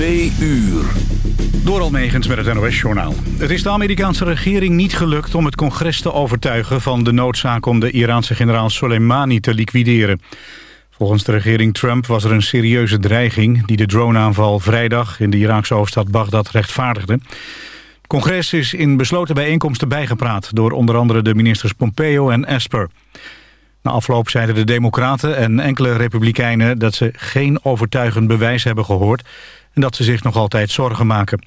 Twee uur. Door Almegens met het NOS-journaal. Het is de Amerikaanse regering niet gelukt om het congres te overtuigen... van de noodzaak om de Iraanse generaal Soleimani te liquideren. Volgens de regering Trump was er een serieuze dreiging... die de droneaanval vrijdag in de Iraakse hoofdstad Bagdad rechtvaardigde. Het congres is in besloten bijeenkomsten bijgepraat... door onder andere de ministers Pompeo en Esper. Na afloop zeiden de democraten en enkele republikeinen... dat ze geen overtuigend bewijs hebben gehoord... en dat ze zich nog altijd zorgen maken.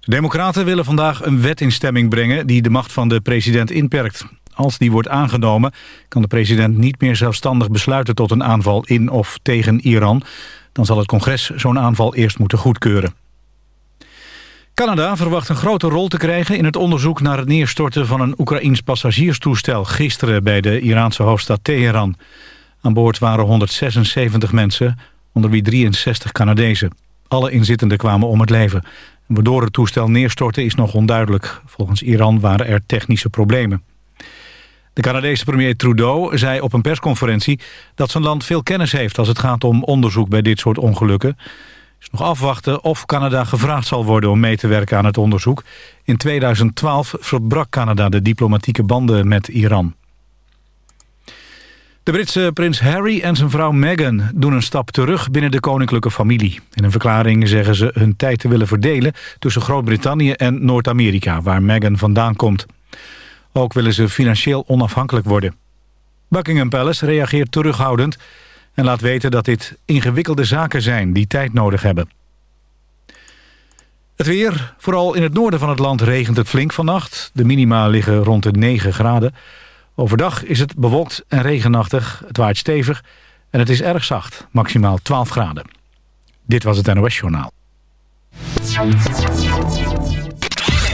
De democraten willen vandaag een wet in stemming brengen... die de macht van de president inperkt. Als die wordt aangenomen kan de president niet meer zelfstandig besluiten... tot een aanval in of tegen Iran. Dan zal het congres zo'n aanval eerst moeten goedkeuren. Canada verwacht een grote rol te krijgen in het onderzoek naar het neerstorten van een Oekraïns passagierstoestel gisteren bij de Iraanse hoofdstad Teheran. Aan boord waren 176 mensen, onder wie 63 Canadezen. Alle inzittenden kwamen om het leven. Waardoor het toestel neerstortte is nog onduidelijk. Volgens Iran waren er technische problemen. De Canadese premier Trudeau zei op een persconferentie dat zijn land veel kennis heeft als het gaat om onderzoek bij dit soort ongelukken is nog afwachten of Canada gevraagd zal worden om mee te werken aan het onderzoek. In 2012 verbrak Canada de diplomatieke banden met Iran. De Britse prins Harry en zijn vrouw Meghan doen een stap terug binnen de koninklijke familie. In een verklaring zeggen ze hun tijd te willen verdelen tussen Groot-Brittannië en Noord-Amerika, waar Meghan vandaan komt. Ook willen ze financieel onafhankelijk worden. Buckingham Palace reageert terughoudend en laat weten dat dit ingewikkelde zaken zijn die tijd nodig hebben. Het weer, vooral in het noorden van het land regent het flink vannacht. De minima liggen rond de 9 graden. Overdag is het bewolkt en regenachtig, het waait stevig en het is erg zacht, maximaal 12 graden. Dit was het NOS Journaal.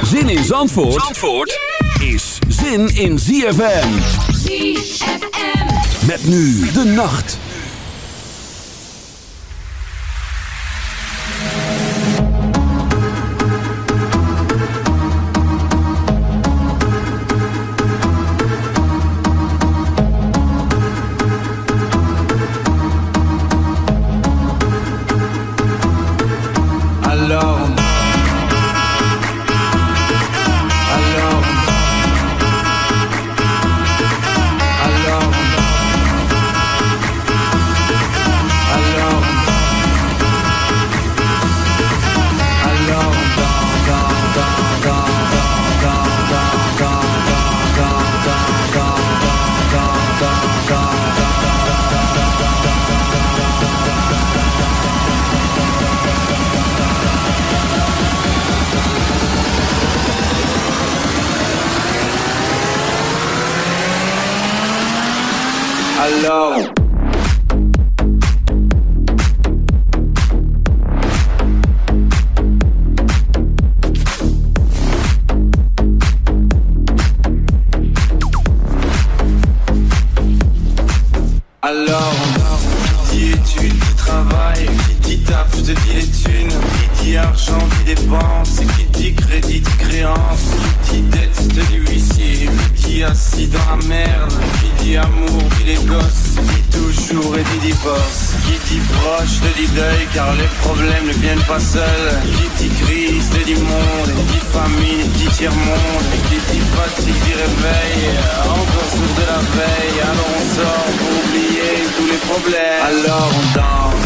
Zin in Zandvoort, Zandvoort is zin in ZFM. ZFM. Met nu de nacht. pas seul. Qui dit crise, dit monde. Dit famille, dit tiers-monde Qui dit fatigue, dit réveil Encore sourd de la veille. Alors on sort pour oublier tous les problèmes. Alors on danse.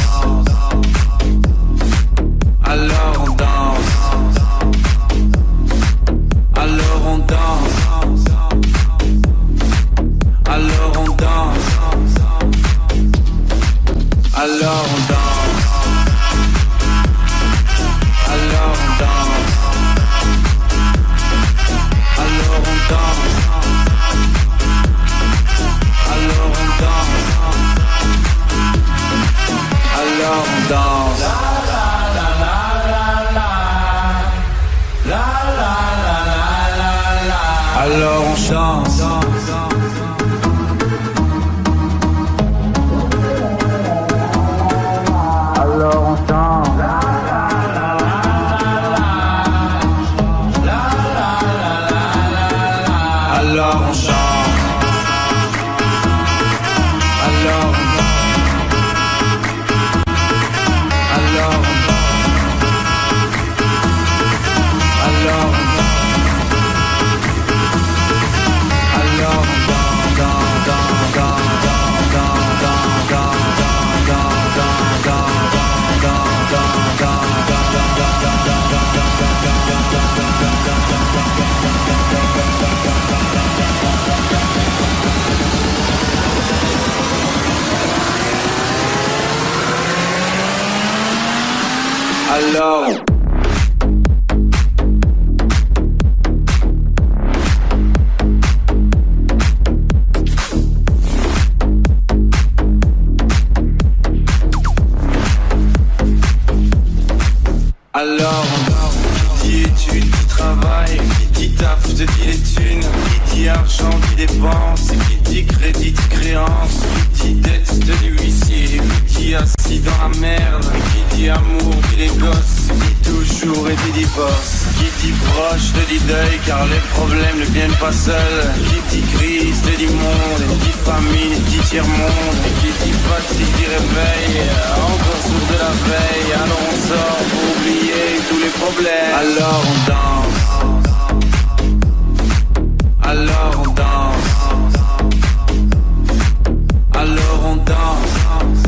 Alors on danse. Alors on danse. Alors on danse. Alors on danse. Alors on chante. Alors. Alors, qui dit études, qui travaille, qui dit taf, te dit les thunes, qui dit argent, qui dépense, qui dit crédit, créance, qui dit dette, te dit huissier, qui dit assis dans la merde, amour, les gosses, dit toujours et dit divorce, qui dit proche, te dit deuil, car les problèmes ne viennent pas seuls, qui dit crise, te dit monde, qui famine, dit tiers-monde, qui dit fatigue, dit réveil, encore sourd de la veille, alors on sort pour oublier tous les problèmes, alors on danse. Alors on danse. Alors on danse.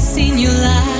seen you lie.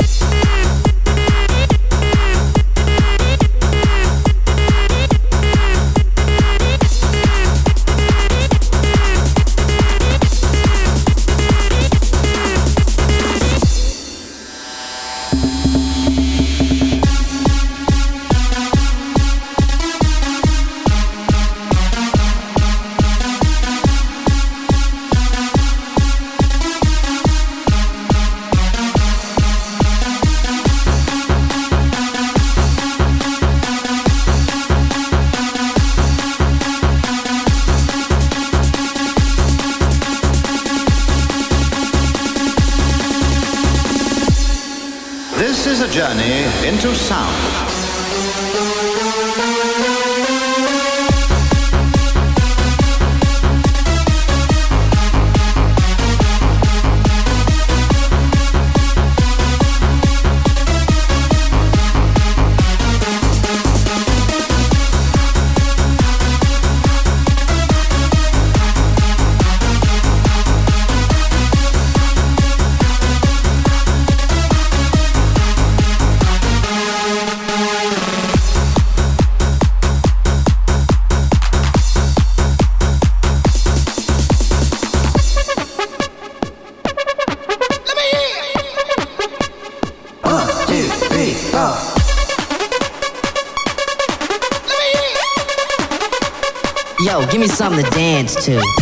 Dance to.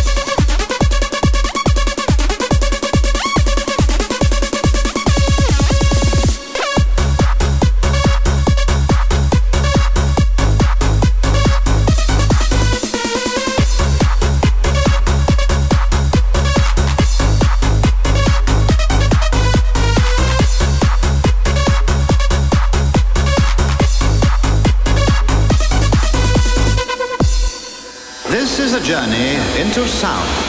Into sound.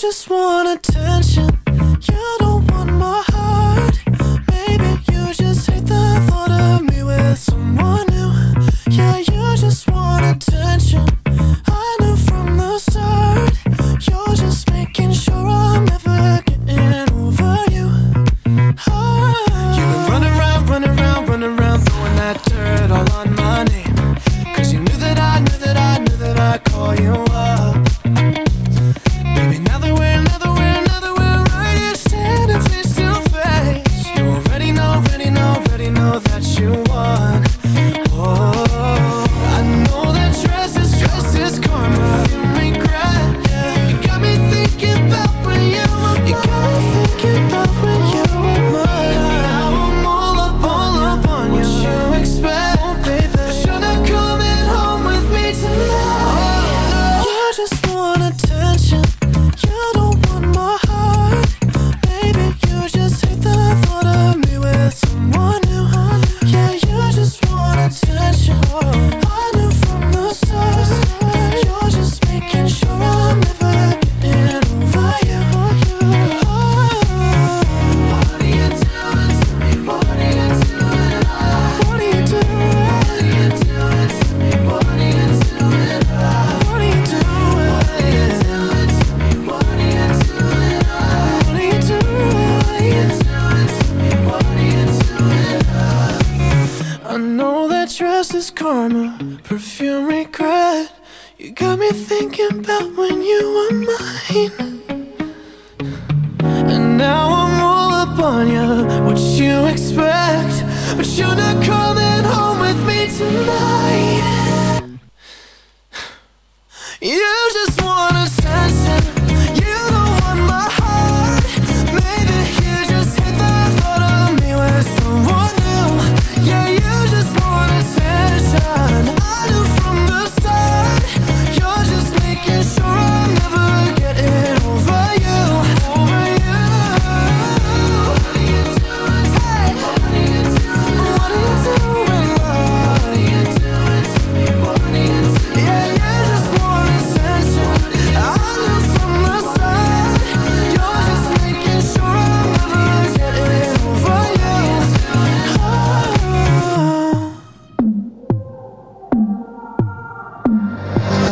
just want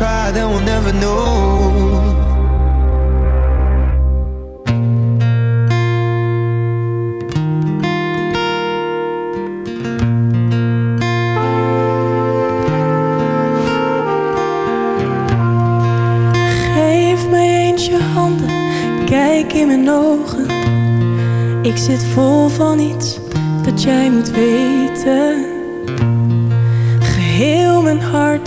try, then we'll never know. in mijn ogen. Ik zit vol van iets dat jij moet weten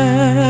爱。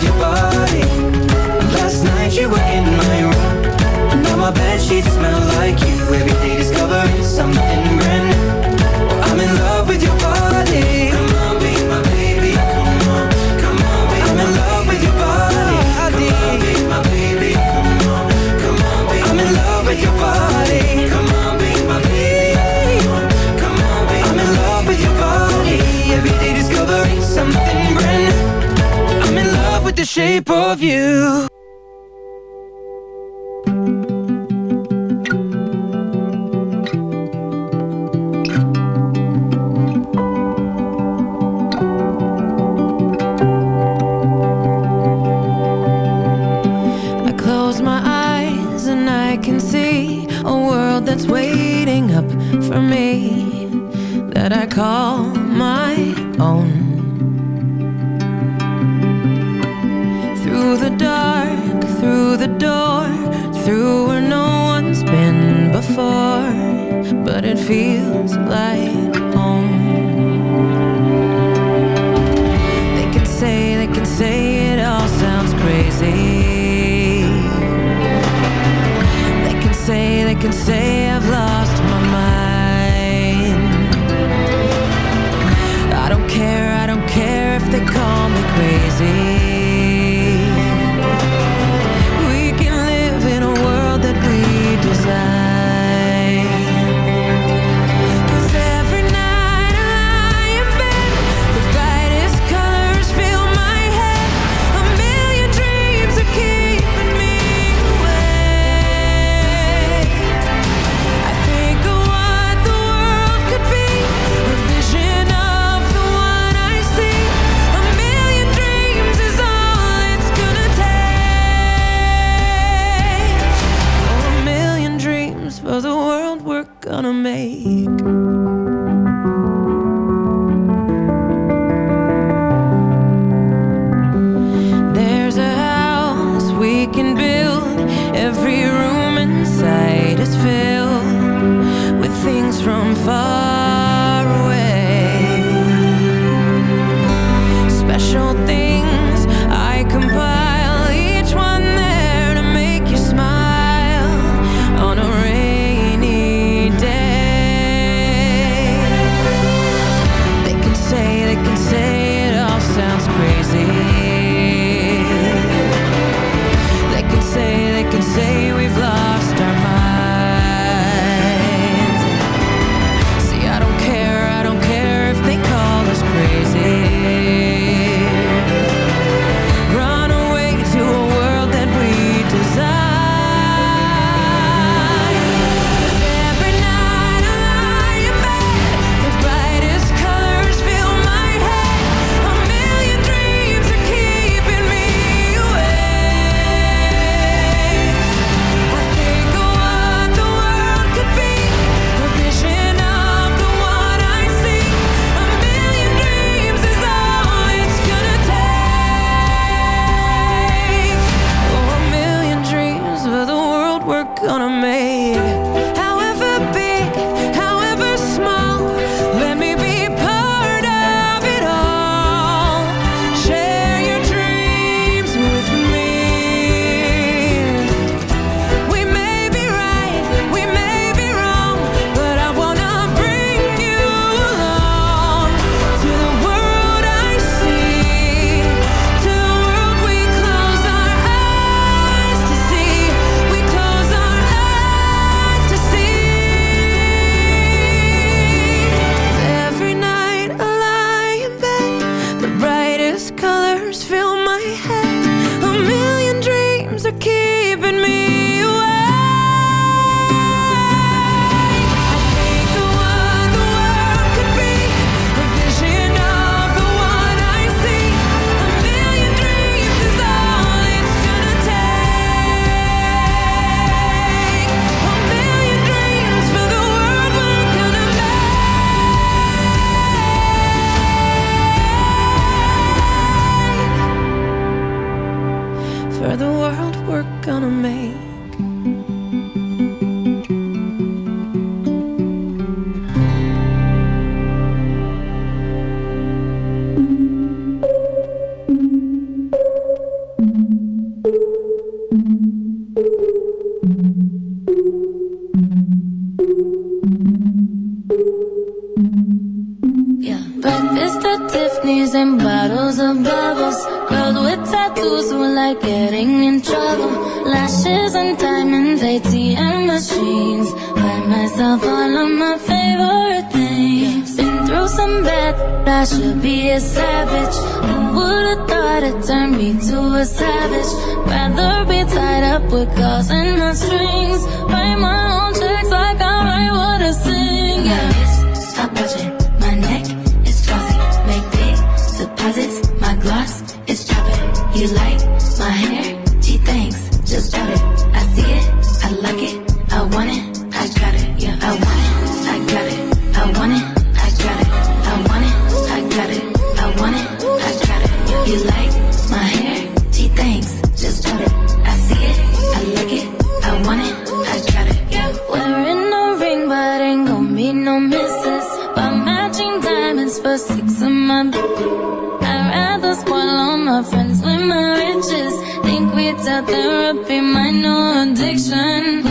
with your body. Last night you were in my room. Now my bed sheets smell like you. Every day discovering something brand new. Shape of you. I'd rather all my friends with my riches. Think without therapy, my no addiction.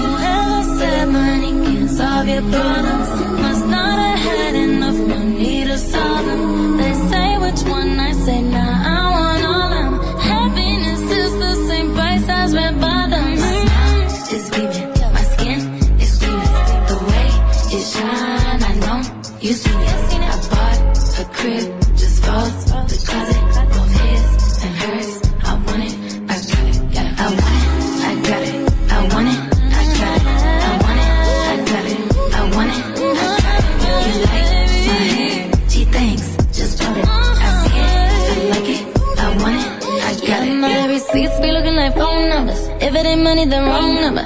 Said money can solve your problems must not have had enough money to solve them. They say which one I say, nah, I want all them. Happiness is the same price as red bottoms. My smile is my skin is. The way it I know you seen crib just for the closet, both his and hers. I want it, I got it, yeah. I want it, I got it, I want it, I got it, I want it, I got it, I want it, I got it. You like my hair? Gee, thanks, just bought it. I like it, I want it, I got it. My receipts be looking like phone numbers. If it ain't money, then wrong number.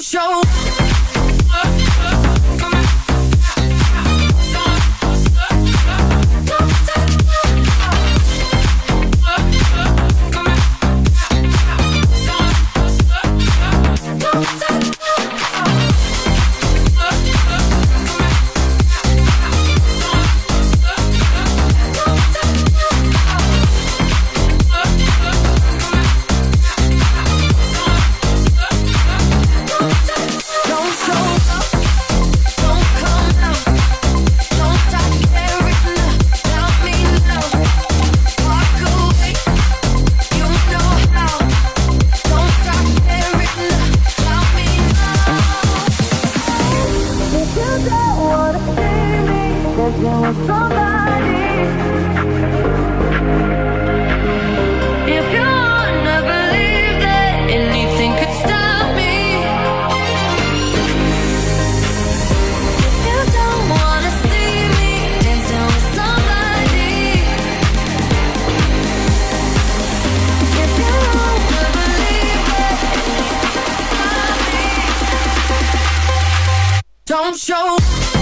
Show. Don't show.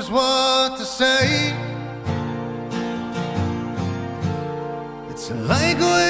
just what to say. It's like we.